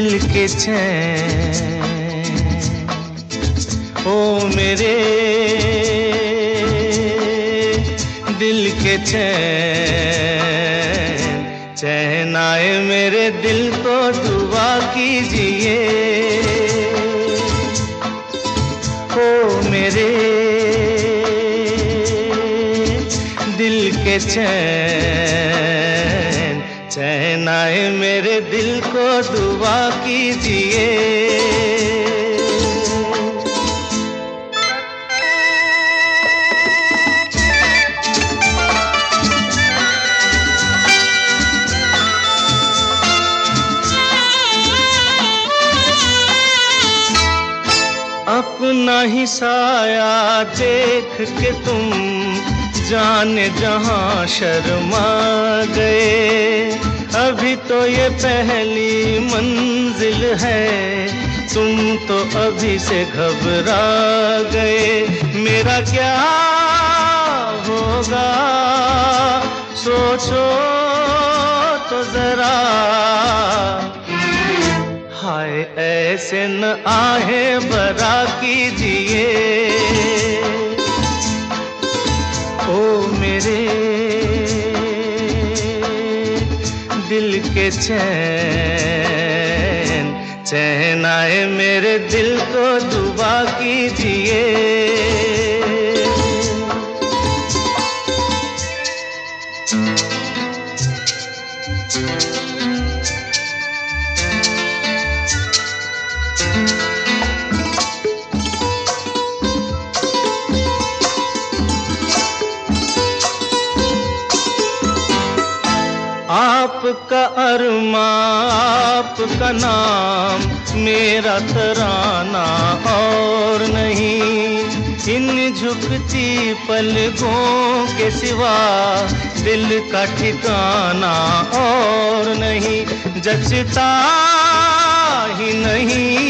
चैन। ओ मेरे दिल के चैन। चैन आए मेरे दिल को, दुआ कीजिए। ओ मेरे दिल के चैन। चैन आए मेरे दिल को दुआ कीजिए। अपना ही साया देख के तुम जाने जहाँ शर्मा गए। अभी तो ये पहली मंजिल है। तुम तो अभी से घबरा गए। मेरा क्या होगा? सोचो तो जरा। हाय, ऐसे न आहे बरा कीजिए। ओ मेरे दिल के चैन चैन आए मेरे दिल को दुआ कीजिए। आपका अरमा, आपका नाम मेरा तराना और नहीं। इन झुकती पलकों के सिवा दिल का ठिकाना और नहीं। जचता ही नहीं।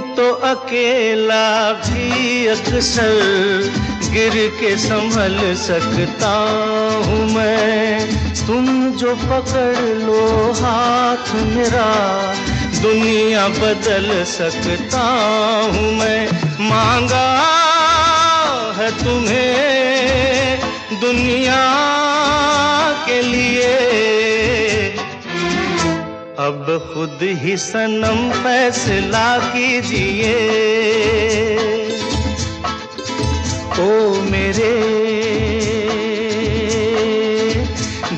तो अकेला भी अक्सर गिर के संभल सकता हूँ मैं। तुम जो पकड़ लो हाथ मेरा, दुनिया बदल सकता हूँ मैं। मांगा है तुम्हें दुनिया खुद ही सनम फैसला कीजिए। ओ मेरे,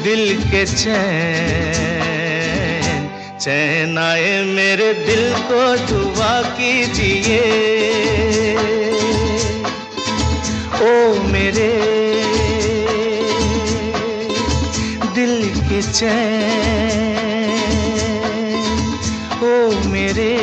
दिल के चैन चैन आए मेरे दिल को दुआ कीजिए। ओ मेरे, दिल के चैन ओ मेरे